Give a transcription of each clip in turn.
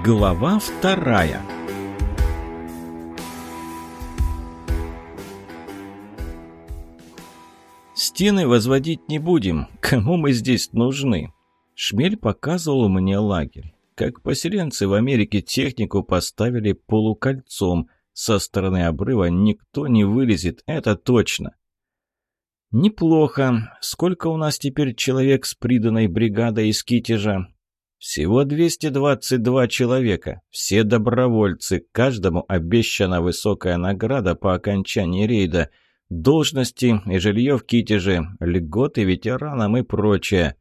Глава вторая «Стены возводить не будем. Кому мы здесь нужны?» Шмель показывал мне лагерь. Как поселенцы в Америке технику поставили полукольцом. Со стороны обрыва никто не вылезет, это точно. «Неплохо. Сколько у нас теперь человек с приданной бригадой из Китежа?» «Всего 222 человека. Все добровольцы. Каждому обещана высокая награда по окончании рейда. Должности и жилье в Китеже, льготы ветеранам и прочее».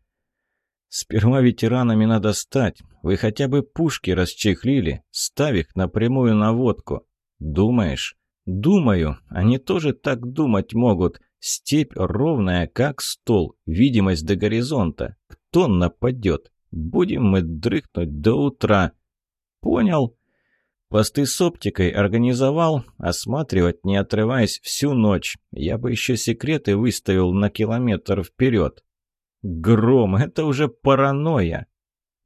«Сперва ветеранами надо стать. Вы хотя бы пушки расчехлили, ставь их напрямую на водку. Думаешь?» «Думаю. Они тоже так думать могут». Степь ровная, как стол, видимость до горизонта. Кто нападет? Будем мы дрыхнуть до утра. Понял. Посты с оптикой организовал, осматривать не отрываясь всю ночь. Я бы еще секреты выставил на километр вперед. Гром, это уже паранойя.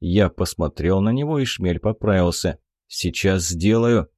Я посмотрел на него, и Шмель поправился. Сейчас сделаю.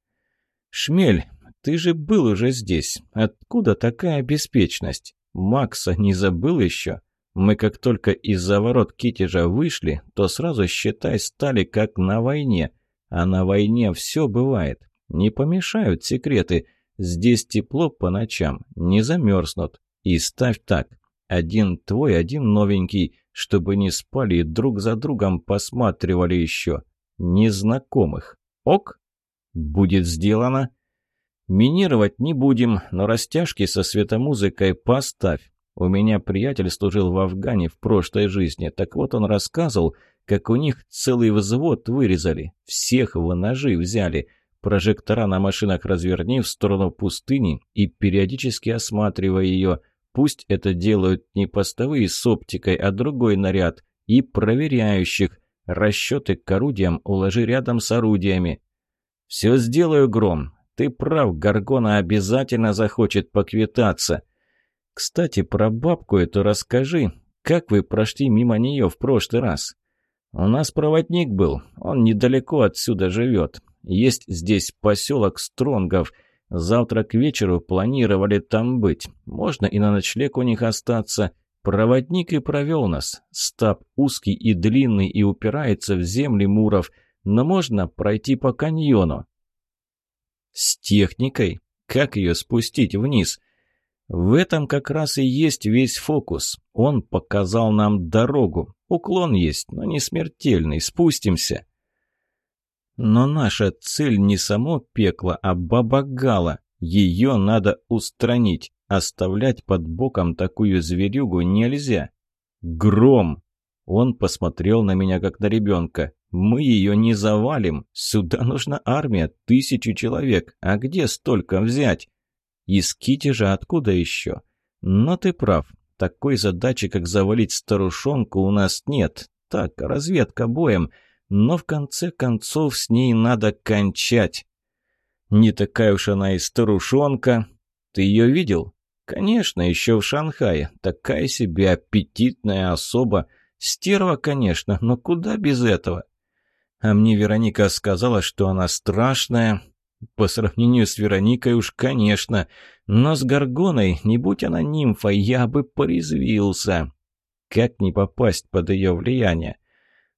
Шмель, ты же был уже здесь. Откуда такая беспечность? Макса не забыл еще? Мы как только из-за ворот Китежа вышли, то сразу, считай, стали как на войне. А на войне все бывает. Не помешают секреты. Здесь тепло по ночам, не замерзнут. И ставь так. Один твой, один новенький, чтобы не спали и друг за другом посматривали еще. Незнакомых. Ок? Будет сделано. Минировать не будем, но растяжки со светомузыкой поставь. У меня приятель служил в Афгане в прошлой жизни. Так вот он рассказывал, как у них целый взвод вырезали. Всех в ножи взяли. Прожектора на машинах разверни в сторону пустыни и периодически осматривая ее. Пусть это делают не постовые с оптикой, а другой наряд. И проверяющих. Расчеты к орудиям уложи рядом с орудиями. «Все сделаю, Гром. Ты прав, Гаргона обязательно захочет поквитаться. Кстати, про бабку эту расскажи. Как вы прошли мимо нее в прошлый раз? У нас проводник был, он недалеко отсюда живет. Есть здесь поселок Стронгов. Завтра к вечеру планировали там быть. Можно и на ночлег у них остаться. Проводник и провел нас. Стаб узкий и длинный и упирается в земли муров, но можно пройти по каньону. С техникой? Как ее спустить вниз? В этом как раз и есть весь фокус. Он показал нам дорогу. Уклон есть, но не смертельный. Спустимся. Но наша цель не само пекло, а баба Гала. Ее надо устранить. Оставлять под боком такую зверюгу нельзя. Гром! Он посмотрел на меня, как на ребенка. Мы ее не завалим. Сюда нужна армия, тысячу человек. А где столько взять? Из Китежа откуда еще? Но ты прав. Такой задачи, как завалить старушонку, у нас нет. Так, разведка боем. Но в конце концов с ней надо кончать. Не такая уж она и старушонка. Ты ее видел? Конечно, еще в Шанхае. Такая себе аппетитная особа. Стерва, конечно, но куда без этого? А мне Вероника сказала, что она страшная. По сравнению с Вероникой уж, конечно. Но с Горгоной, не будь она нимфой, я бы порезвился. Как не попасть под ее влияние?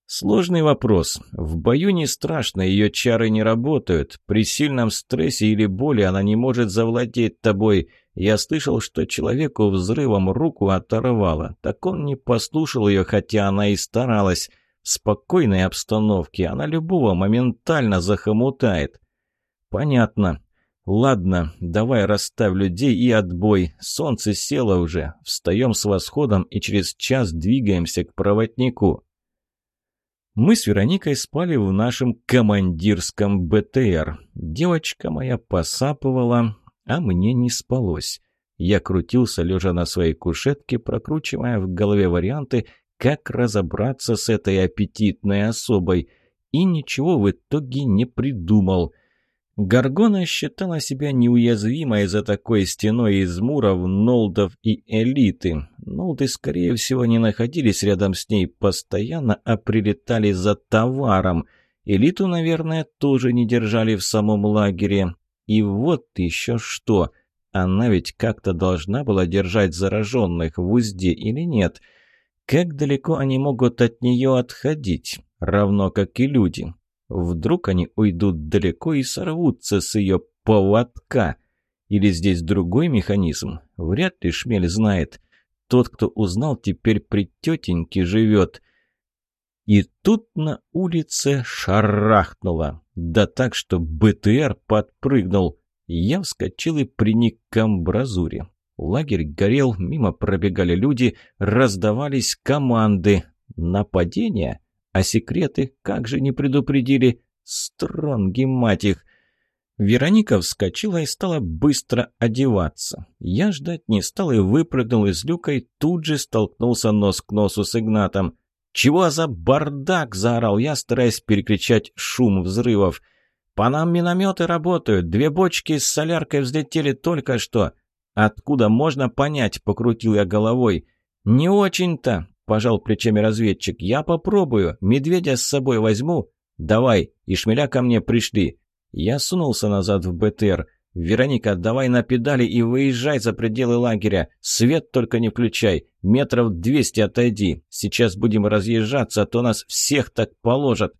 Сложный вопрос. В бою не страшно, ее чары не работают. При сильном стрессе или боли она не может завладеть тобой. Я слышал, что человеку взрывом руку оторвало. Так он не послушал ее, хотя она и старалась. В спокойной обстановке она любого моментально захомутает. Понятно. Ладно, давай расставь людей и отбой. Солнце село уже. Встаем с восходом и через час двигаемся к проводнику. Мы с Вероникой спали в нашем командирском БТР. Девочка моя посапывала, а мне не спалось. Я крутился, лежа на своей кушетке, прокручивая в голове варианты, как разобраться с этой аппетитной особой, и ничего в итоге не придумал. Гаргона считала себя неуязвимой за такой стеной из муров, нолдов и элиты. Нолды, скорее всего, не находились рядом с ней постоянно, а прилетали за товаром. Элиту, наверное, тоже не держали в самом лагере. И вот еще что. Она ведь как-то должна была держать зараженных в узде или нет? Как далеко они могут от нее отходить? Равно как и люди. Вдруг они уйдут далеко и сорвутся с ее поводка. Или здесь другой механизм? Вряд ли Шмель знает. Тот, кто узнал, теперь при тетеньке живет. И тут на улице шарахнуло. Да так, что БТР подпрыгнул. Я вскочил и приник к амбразуре. Лагерь горел, мимо пробегали люди, раздавались команды. Нападение? А секреты как же не предупредили? Стронги, мать их! Вероника вскочила и стала быстро одеваться. Я ждать не стал и выпрыгнул из люка и тут же столкнулся нос к носу с Игнатом. «Чего за бардак?» – заорал я, стараясь перекричать шум взрывов. «По нам минометы работают, две бочки с соляркой взлетели только что». «Откуда можно понять?» – покрутил я головой. «Не очень-то», – пожал плечами разведчик. «Я попробую, медведя с собой возьму». «Давай, и шмеля ко мне пришли». Я сунулся назад в БТР. «Вероника, давай на педали и выезжай за пределы лагеря. Свет только не включай. Метров двести отойди. Сейчас будем разъезжаться, а то нас всех так положат».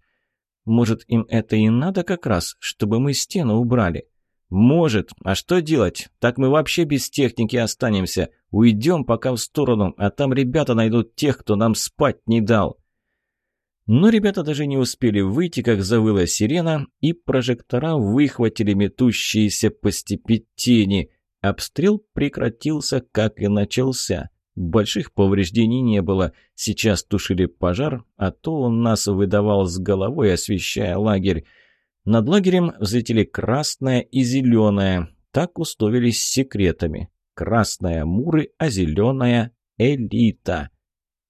«Может, им это и надо как раз, чтобы мы стену убрали?» «Может. А что делать? Так мы вообще без техники останемся. Уйдем пока в сторону, а там ребята найдут тех, кто нам спать не дал». Но ребята даже не успели выйти, как завыла сирена, и прожектора выхватили метущиеся по степи тени. Обстрел прекратился, как и начался. Больших повреждений не было. Сейчас тушили пожар, а то он нас выдавал с головой, освещая лагерь. Над лагерем взлетели красная и зеленая. Так условились секретами. Красная – муры, а зеленая – элита.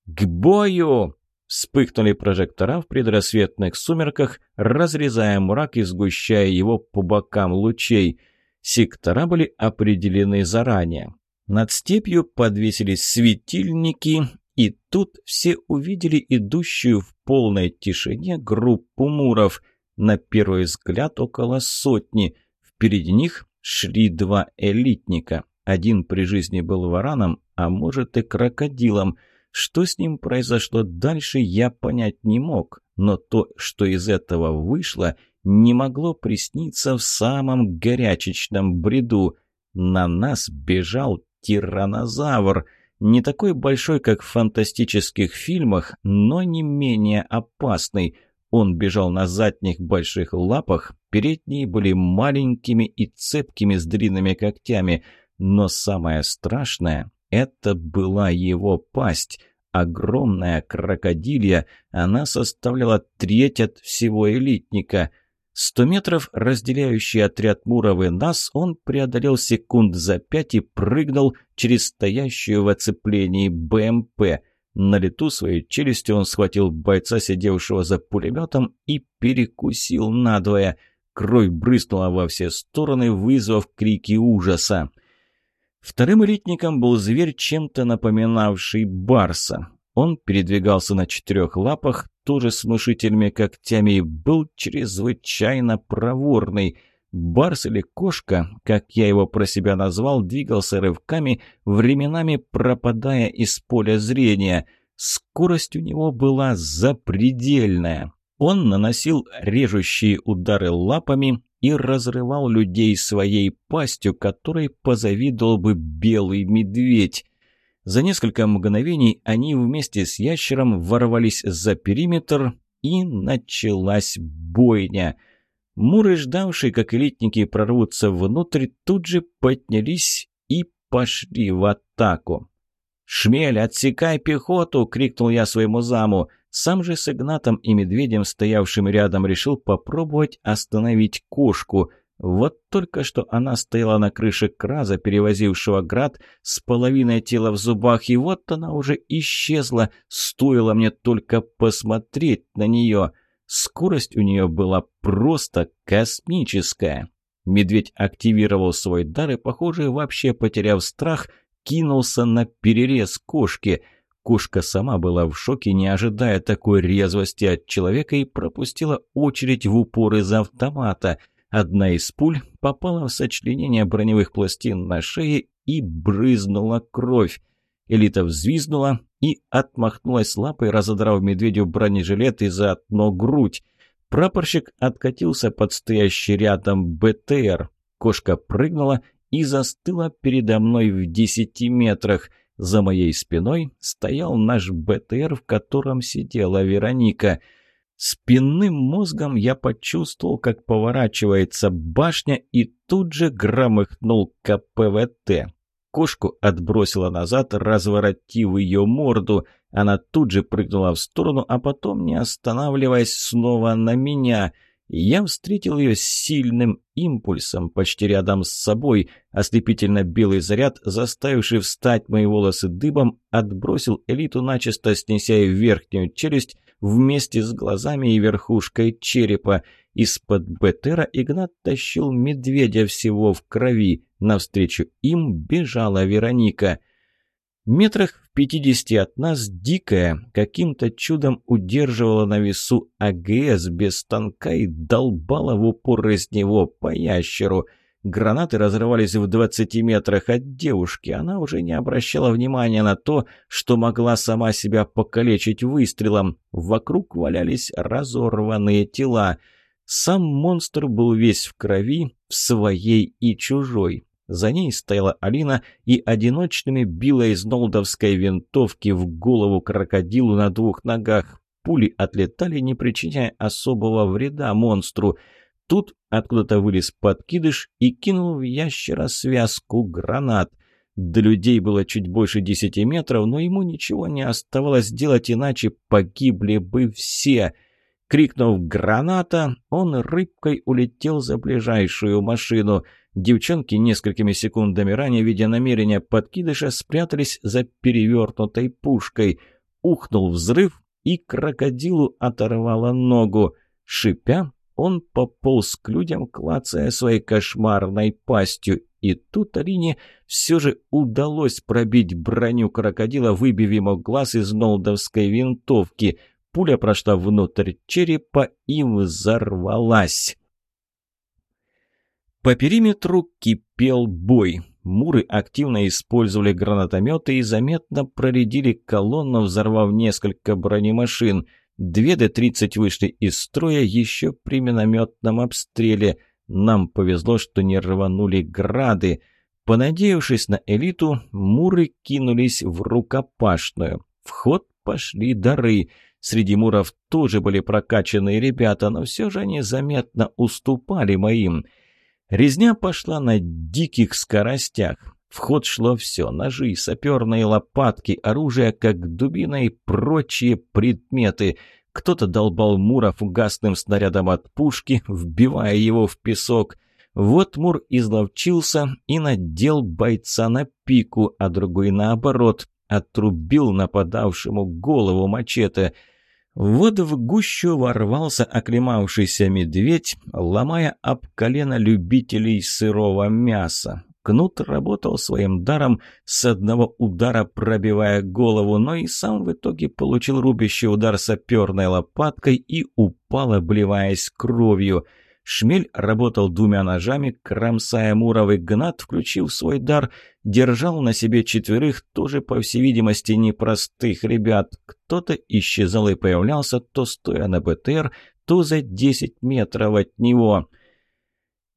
«К бою!» Вспыхнули прожектора в предрассветных сумерках, разрезая мрак и сгущая его по бокам лучей. Сектора были определены заранее. Над степью подвесились светильники, и тут все увидели идущую в полной тишине группу муров. На первый взгляд около сотни. Впереди них шли два элитника. Один при жизни был вараном, а может и крокодилом – что с ним произошло дальше, я понять не мог, но то, что из этого вышло, не могло присниться в самом горячечном бреду. На нас бежал тиранозавр, не такой большой, как в фантастических фильмах, но не менее опасный. Он бежал на задних больших лапах, передние были маленькими и цепкими с длинными когтями, но самое страшное это была его пасть. Огромная крокодилья, она составляла треть от всего элитника. Сто метров, разделяющий отряд Муров и нас, он преодолел секунд за пять и прыгнул через стоящую в оцеплении БМП. На лету своей челюстью он схватил бойца, сидевшего за пулеметом, и перекусил надвое. Кровь брызнула во все стороны, вызвав крики ужаса. Вторым элитником был зверь, чем-то напоминавший барса. Он передвигался на четырех лапах, тоже с внушительными когтями, и был чрезвычайно проворный. Барс или кошка, как я его про себя назвал, двигался рывками, временами пропадая из поля зрения. Скорость у него была запредельная. Он наносил режущие удары лапами, и разрывал людей своей пастью, которой позавидовал бы белый медведь. За несколько мгновений они вместе с ящером ворвались за периметр, и началась бойня. Муры, ждавшие, как элитники прорвутся внутрь, тут же поднялись и пошли в атаку. «Шмель, отсекай пехоту!» — крикнул я своему заму. Сам же с Игнатом и Медведем, стоявшим рядом, решил попробовать остановить кошку. Вот только что она стояла на крыше краза, перевозившего град, с половиной тела в зубах, и вот она уже исчезла, стоило мне только посмотреть на нее. Скорость у нее была просто космическая. Медведь активировал свой дар и, похоже, вообще потеряв страх, кинулся на перерез кошки – Кошка сама была в шоке, не ожидая такой резвости от человека и пропустила очередь в упор из автомата. Одна из пуль попала в сочленение броневых пластин на шее и брызнула кровь. Элита взвизгнула и отмахнулась лапой, разодрав медведю бронежилет и заодно грудь. Прапорщик откатился под стоящий рядом БТР. Кошка прыгнула и застыла передо мной в десяти метрах. За моей спиной стоял наш БТР, в котором сидела Вероника. Спинным мозгом я почувствовал, как поворачивается башня, и тут же громыхнул КПВТ. Кошку отбросила назад, разворотив ее морду. Она тут же прыгнула в сторону, а потом, не останавливаясь, снова на меня — я встретил ее сильным импульсом почти рядом с собой. Ослепительно белый заряд, заставивший встать мои волосы дыбом, отбросил элиту, начисто снеся ее верхнюю челюсть вместе с глазами и верхушкой черепа. Из-под Бетера Игнат тащил медведя всего в крови. Навстречу им бежала Вероника — Метрах в пятидесяти от нас дикая каким-то чудом удерживала на весу АГС без станка и долбала в упор из него по ящеру. Гранаты разрывались в двадцати метрах от девушки. Она уже не обращала внимания на то, что могла сама себя покалечить выстрелом. Вокруг валялись разорванные тела. Сам монстр был весь в крови, в своей и чужой. За ней стояла Алина и одиночными била из нолдовской винтовки в голову крокодилу на двух ногах. Пули отлетали, не причиняя особого вреда монстру. Тут откуда-то вылез подкидыш и кинул в ящера связку гранат. До людей было чуть больше десяти метров, но ему ничего не оставалось делать, иначе погибли бы все. Крикнув «Граната!», он рыбкой улетел за ближайшую машину — Девчонки несколькими секундами ранее, видя намерение подкидыша, спрятались за перевернутой пушкой. Ухнул взрыв, и крокодилу оторвало ногу. Шипя, он пополз к людям, клацая своей кошмарной пастью. И тут Арине все же удалось пробить броню крокодила, выбив ему глаз из нолдовской винтовки. Пуля прошла внутрь черепа и взорвалась. По периметру кипел бой. Муры активно использовали гранатометы и заметно проредили колонну, взорвав несколько бронемашин. Две Д-30 вышли из строя еще при минометном обстреле. Нам повезло, что не рванули грады. Понадеявшись на элиту, муры кинулись в рукопашную. В ход пошли дары. Среди муров тоже были прокачанные ребята, но все же они заметно уступали моим – Резня пошла на диких скоростях. В ход шло все – ножи, саперные лопатки, оружие как дубина и прочие предметы. Кто-то долбал Мура фугасным снарядом от пушки, вбивая его в песок. Вот Мур изловчился и надел бойца на пику, а другой наоборот – отрубил нападавшему голову мачете – вот в гущу ворвался оклемавшийся медведь, ломая об колено любителей сырого мяса. Кнут работал своим даром, с одного удара пробивая голову, но и сам в итоге получил рубящий удар саперной лопаткой и упал, обливаясь кровью – Шмель работал двумя ножами, кромсая Муровый гнат, включив свой дар, держал на себе четверых, тоже, по всей видимости, непростых ребят. Кто-то исчезал и появлялся, то стоя на БТР, то за 10 метров от него.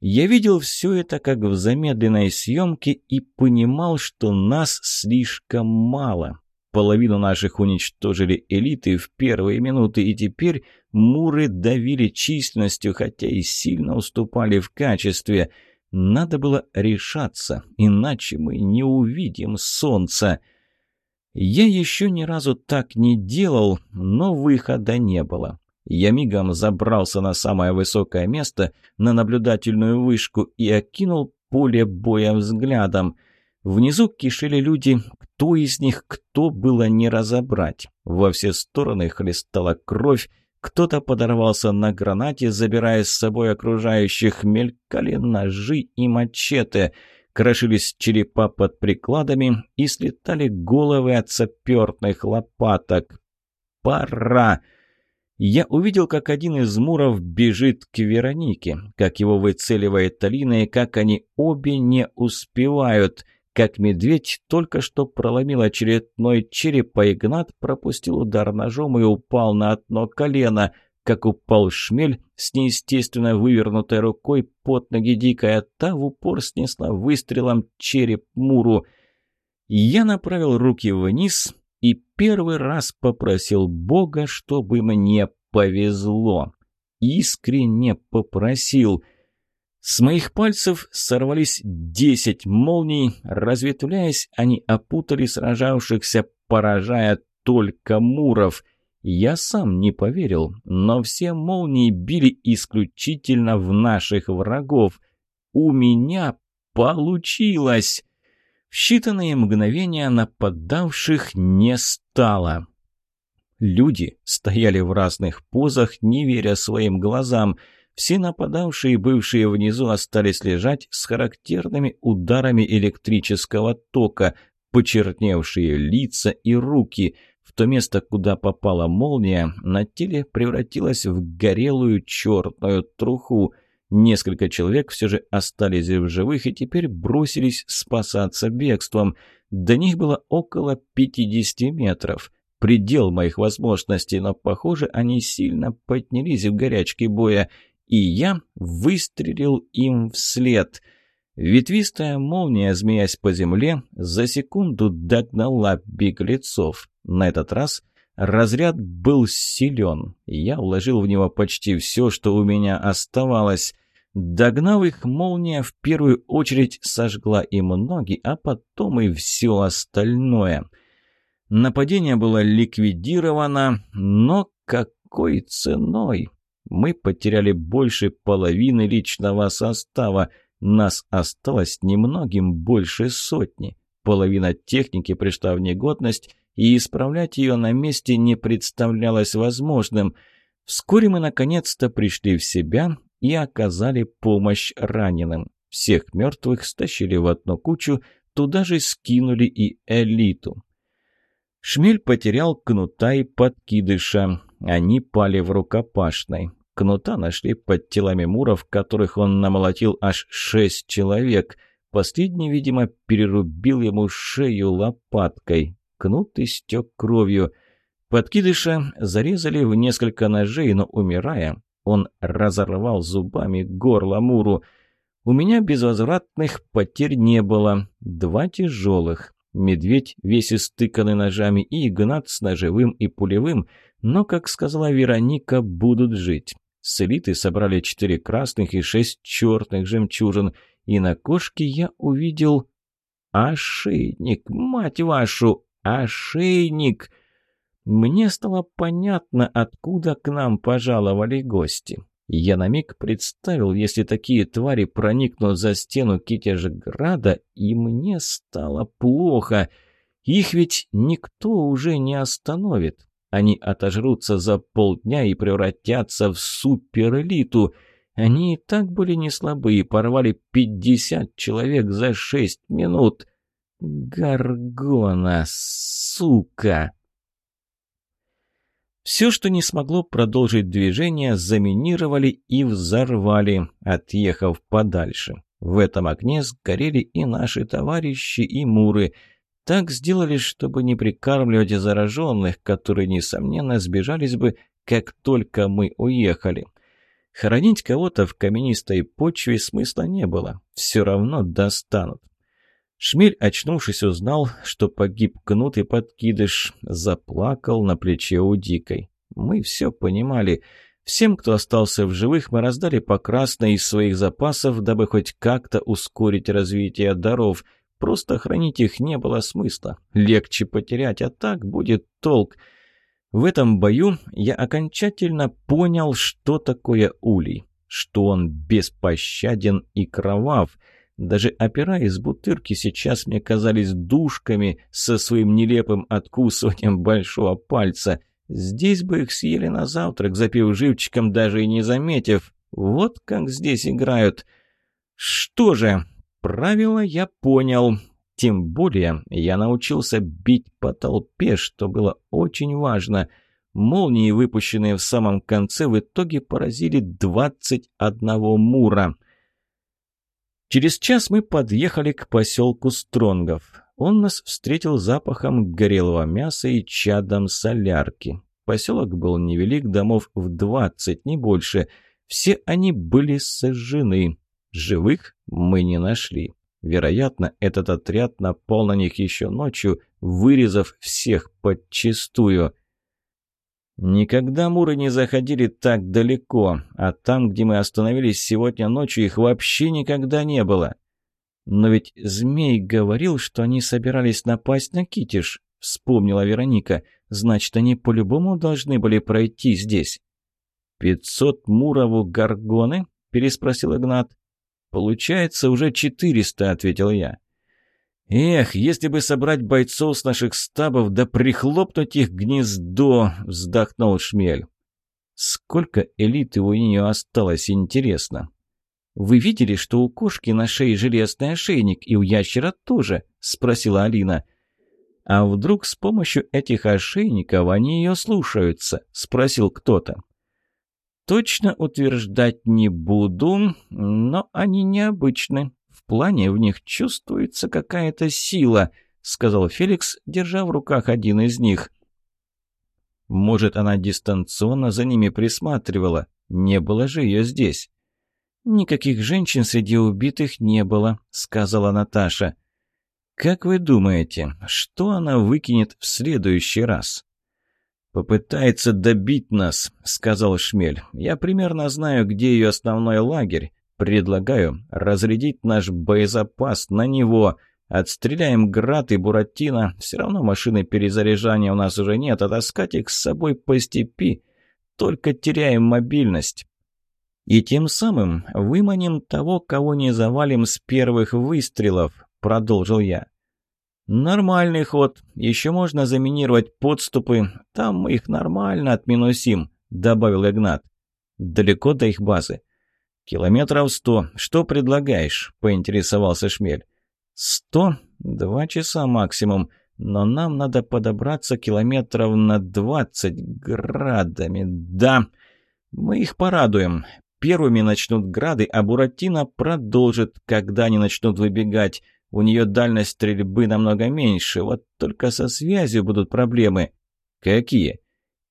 Я видел все это как в замедленной съемке и понимал, что нас слишком мало. Половину наших уничтожили элиты в первые минуты, и теперь муры давили численностью, хотя и сильно уступали в качестве. Надо было решаться, иначе мы не увидим солнца. Я еще ни разу так не делал, но выхода не было. Я мигом забрался на самое высокое место, на наблюдательную вышку, и окинул поле боя взглядом. Внизу кишели люди, кто из них кто было не разобрать. Во все стороны хлестала кровь, кто-то подорвался на гранате, забирая с собой окружающих, мелькали ножи и мачете. крошились черепа под прикладами и слетали головы от саперных лопаток. «Пора!» Я увидел, как один из муров бежит к Веронике, как его выцеливает Талина и как они обе не успевают. Как медведь только что проломил очередной череп, а Игнат пропустил удар ножом и упал на одно колено – как упал шмель с неестественно вывернутой рукой под ноги дикая, та в упор снесла выстрелом череп Муру. Я направил руки вниз и первый раз попросил Бога, чтобы мне повезло. Искренне попросил. С моих пальцев сорвались десять молний, разветвляясь, они опутали сражавшихся, поражая только Муров — я сам не поверил, но все молнии били исключительно в наших врагов. У меня получилось! В считанные мгновения нападавших не стало. Люди стояли в разных позах, не веря своим глазам. Все нападавшие, бывшие внизу, остались лежать с характерными ударами электрического тока, почерневшие лица и руки – то место, куда попала молния, на теле превратилось в горелую черную труху. Несколько человек все же остались в живых и теперь бросились спасаться бегством. До них было около 50 метров. Предел моих возможностей, но, похоже, они сильно поднялись в горячке боя, и я выстрелил им вслед — Ветвистая молния, змеясь по земле, за секунду догнала беглецов. На этот раз разряд был силен. Я вложил в него почти все, что у меня оставалось. Догнав их, молния в первую очередь сожгла им ноги, а потом и все остальное. Нападение было ликвидировано, но какой ценой? Мы потеряли больше половины личного состава – нас осталось немногим больше сотни. Половина техники пришла в негодность, и исправлять ее на месте не представлялось возможным. Вскоре мы наконец-то пришли в себя и оказали помощь раненым. Всех мертвых стащили в одну кучу, туда же скинули и элиту. Шмель потерял кнута и подкидыша. Они пали в рукопашной. Кнута нашли под телами муров, которых он намолотил аж шесть человек. Последний, видимо, перерубил ему шею лопаткой. Кнут истек кровью. Подкидыша зарезали в несколько ножей, но, умирая, он разорвал зубами горло Муру. У меня безвозвратных потерь не было. Два тяжелых. Медведь весь истыканный ножами и Игнат с ножевым и пулевым, но, как сказала Вероника, будут жить. С элиты собрали четыре красных и шесть черных жемчужин, и на кошке я увидел ошейник, мать вашу, ошейник! Мне стало понятно, откуда к нам пожаловали гости. Я на миг представил, если такие твари проникнут за стену Китежграда, и мне стало плохо. Их ведь никто уже не остановит. Они отожрутся за полдня и превратятся в суперэлиту. Они и так были не слабы и порвали пятьдесят человек за шесть минут. Гаргона, сука! Все, что не смогло продолжить движение, заминировали и взорвали, отъехав подальше. В этом огне сгорели и наши товарищи, и муры — так сделали, чтобы не прикармливать зараженных, которые, несомненно, сбежались бы, как только мы уехали. Хоронить кого-то в каменистой почве смысла не было. Все равно достанут. Шмель, очнувшись, узнал, что погиб кнут и подкидыш, заплакал на плече у Дикой. Мы все понимали. Всем, кто остался в живых, мы раздали по красной из своих запасов, дабы хоть как-то ускорить развитие даров – Просто хранить их не было смысла. Легче потерять, а так будет толк. В этом бою я окончательно понял, что такое улей. Что он беспощаден и кровав. Даже опера из бутырки сейчас мне казались душками со своим нелепым откусыванием большого пальца. Здесь бы их съели на завтрак, запив живчиком, даже и не заметив. Вот как здесь играют. Что же, Правило я понял. Тем более я научился бить по толпе, что было очень важно. Молнии, выпущенные в самом конце, в итоге поразили 21 мура. Через час мы подъехали к поселку Стронгов. Он нас встретил запахом горелого мяса и чадом солярки. Поселок был невелик, домов в двадцать, не больше. Все они были сожжены. Живых мы не нашли. Вероятно, этот отряд напал на них еще ночью, вырезав всех подчистую. Никогда муры не заходили так далеко, а там, где мы остановились сегодня ночью, их вообще никогда не было. Но ведь змей говорил, что они собирались напасть на Китиш, вспомнила Вероника. Значит, они по-любому должны были пройти здесь. «Пятьсот мурову горгоны?» – переспросил Игнат. «Получается, уже четыреста», – ответил я. «Эх, если бы собрать бойцов с наших стабов да прихлопнуть их гнездо!» — вздохнул Шмель. «Сколько элиты у нее осталось, интересно?» «Вы видели, что у кошки на шее железный ошейник, и у ящера тоже?» — спросила Алина. «А вдруг с помощью этих ошейников они ее слушаются?» — спросил кто-то. «Точно утверждать не буду, но они необычны», в плане в них чувствуется какая-то сила», — сказал Феликс, держа в руках один из них. «Может, она дистанционно за ними присматривала? Не было же ее здесь». «Никаких женщин среди убитых не было», — сказала Наташа. «Как вы думаете, что она выкинет в следующий раз?» «Попытается добить нас», — сказал Шмель. «Я примерно знаю, где ее основной лагерь. Предлагаю разрядить наш боезапас на него. Отстреляем Град и Буратино. Все равно машины перезаряжания у нас уже нет, а их с собой по степи. Только теряем мобильность. И тем самым выманим того, кого не завалим с первых выстрелов, продолжил я. «Нормальный ход. Еще можно заминировать подступы. Там мы их нормально отминусим», — добавил Игнат. «Далеко до их базы?» «Километров сто. Что предлагаешь?» – поинтересовался Шмель. «Сто? Два часа максимум. Но нам надо подобраться километров на двадцать градами. Да, мы их порадуем. Первыми начнут грады, а Буратино продолжит, когда они начнут выбегать. У нее дальность стрельбы намного меньше, вот только со связью будут проблемы». «Какие?»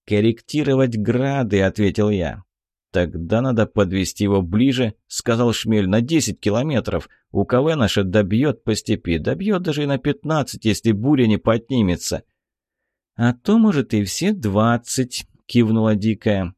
«Корректировать грады», — ответил я. «Тогда надо подвести его ближе», — сказал Шмель, — «на десять километров. У КВ наша добьет по степи, добьет даже и на пятнадцать, если буря не поднимется». «А то, может, и все двадцать», — кивнула Дикая.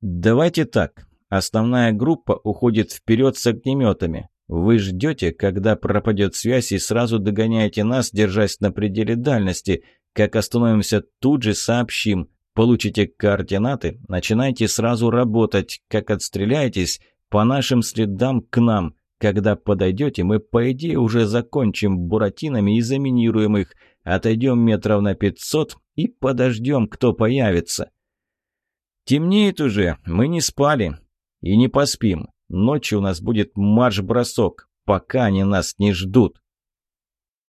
«Давайте так. Основная группа уходит вперед с огнеметами. Вы ждете, когда пропадет связь, и сразу догоняете нас, держась на пределе дальности. Как остановимся, тут же сообщим. Получите координаты, начинайте сразу работать. Как отстреляетесь, по нашим следам к нам. Когда подойдете, мы, по идее, уже закончим буратинами и заминируем их. Отойдем метров на пятьсот и подождем, кто появится. Темнеет уже, мы не спали. И не поспим. Ночью у нас будет марш-бросок, пока они нас не ждут.